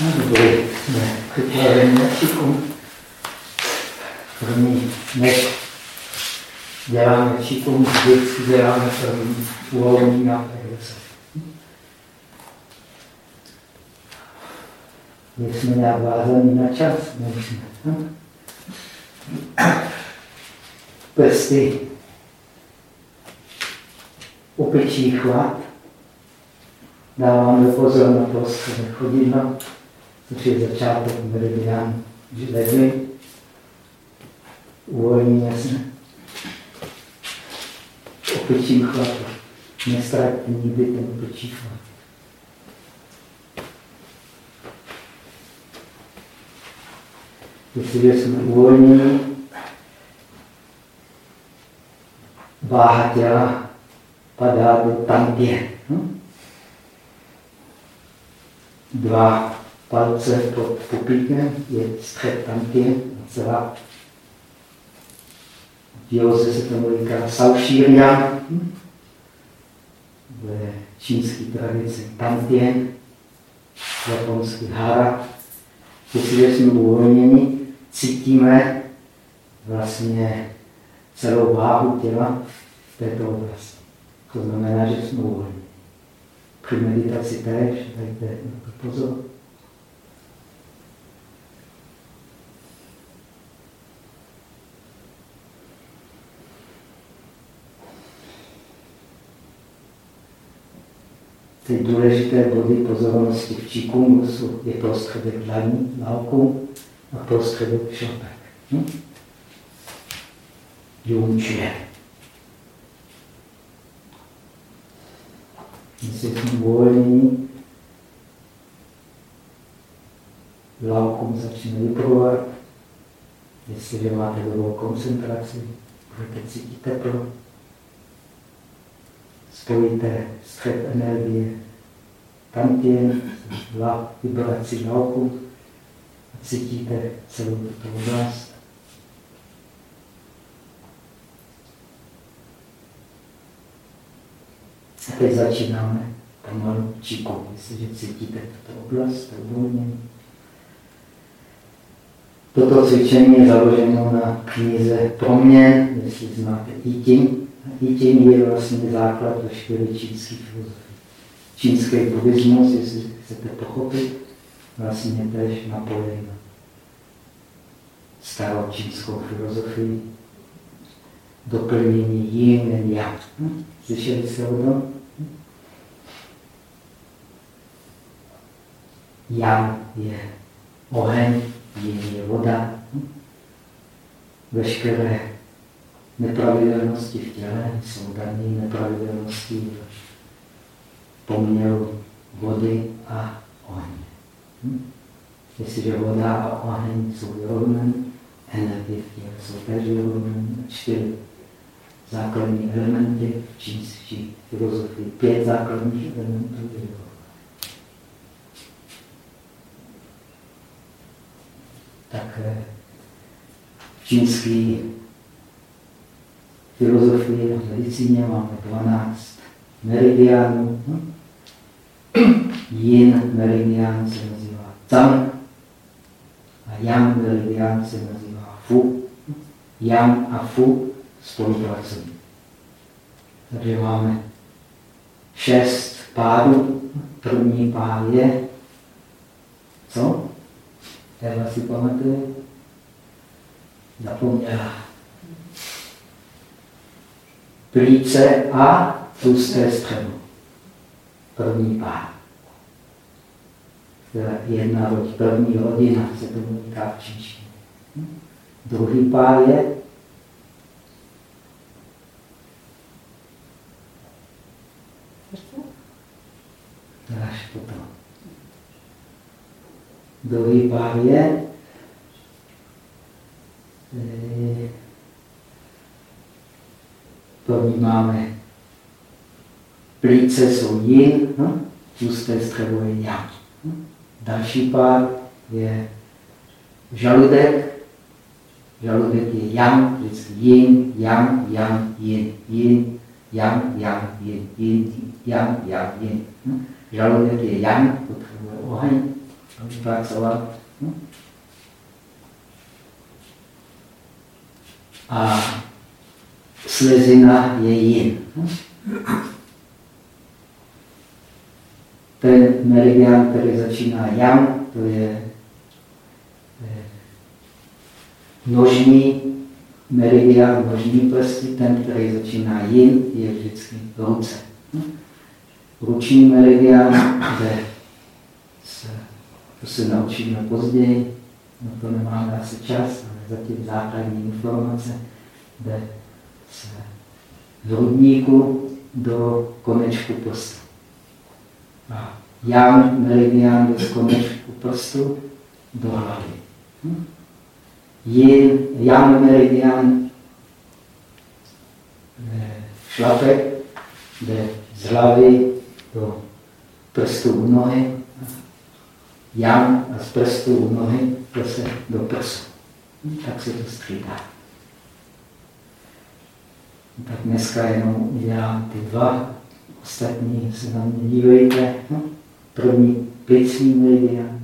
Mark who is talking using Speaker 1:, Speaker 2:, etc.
Speaker 1: Připraveni na šikum. První, než děláme šikum, vždycky děláme první uvolnění na se. jsme nějak vázaní na čas, nejsme. Hm? Prsty opičí chvat. Dáváme pozor na prostředek chodidla, je začátek meridian žledvy. Uvolníme se. Opičím chvatu. Nestraťte nikdy ten opičí chvat. Jestliže jsme uvolněni, váha těla padá do tampě. Hm? Dva palce pod pupíkem je střed tampě, celá. V józe se tomu říká saušírya. Hm? V čínské tradici tampě, japonský hara. Jestliže jsme uvolněni, cítíme vlastně celou váhu těla v této oblasti. To znamená, že jsme uvolní. Při meditaci též dajte na to pozor. Ty důležité body pozornosti v Čikungu je prostředek dlaní, lauku a prostředek šopek. Hm? Junčuje. Jestli jsme volní, laukum začne vyprovat. Jestliže máte dobrou koncentraci, budete cítit teplo. Spojíte střed energie tantien, vibraci laukum a cítíte celou tuto oblast. A teď začínáme pomalu čiku. Jestliže cítíte tuto oblast, to uvolnění. Toto cvičení je založeno na knize Proměn, jestli znáte Itin. Itin je vlastně základ veškeré čínské filozofie. Čínský buddhismus, jestli chcete pochopit, vlastně tež napojený na starou čínskou filozofii, doplnění yin and yang. Hm? Slyšeli jste o tom? Yang je oheň, yin je voda. Veškeré nepravidelnosti v těle jsou dané nepravidelnosti v poměru vody a ohně. Hm? Jestliže voda a oheň jsou vyrovnané, energie jsou též vyrovnané, čtyři základní elementy v čínské filozofii, pět základních elementů Tak eh, v čínské filozofii a medicíně máme 12 meridiánů. Hm? Yin meridián se nazývá Tang a Yang meridián se nazývá Fu. Yang a Fu spolupracují. Takže máme šest pádů. První pád je co? Eva si pamatuje? Zapomněla. Plíce a tlusté střevo. První pád. Jedna loď, první hodina se tomu říká v. Druhý pád je potom. Druhý pár je eh, první máme plíce jsou yin, hm? tlusté střevo je yang. Hm? Další pár je žaludek. Žaludek je yang, vždycky yin, yang, yang, yin, yin, yang, yang, yin, yin, yang, yang, yin. Hm? Žaludek je yang, potřebuje oheň, pracovat. A slezina je jin. Ten meridian, který začíná jam, to je nožní meridian, nožní prsty, ten, který začíná jin, je vždycky ruce. Ruční meridian, kde se, to se naučíme později, na to nemáme asi čas, ale zatím základní informace, se z hrudníku do konečku prstu. A jam meridian z konečku prstu do hlavy. Hm? Yin, yang meridian šlapek jde z hlavy do prstu u nohy, yang a z prstu u nohy zase do prsu. Tak se to střídá. Tak dneska jenom udělám ty dva, ostatní se na mě dívejte. První plicní meridian,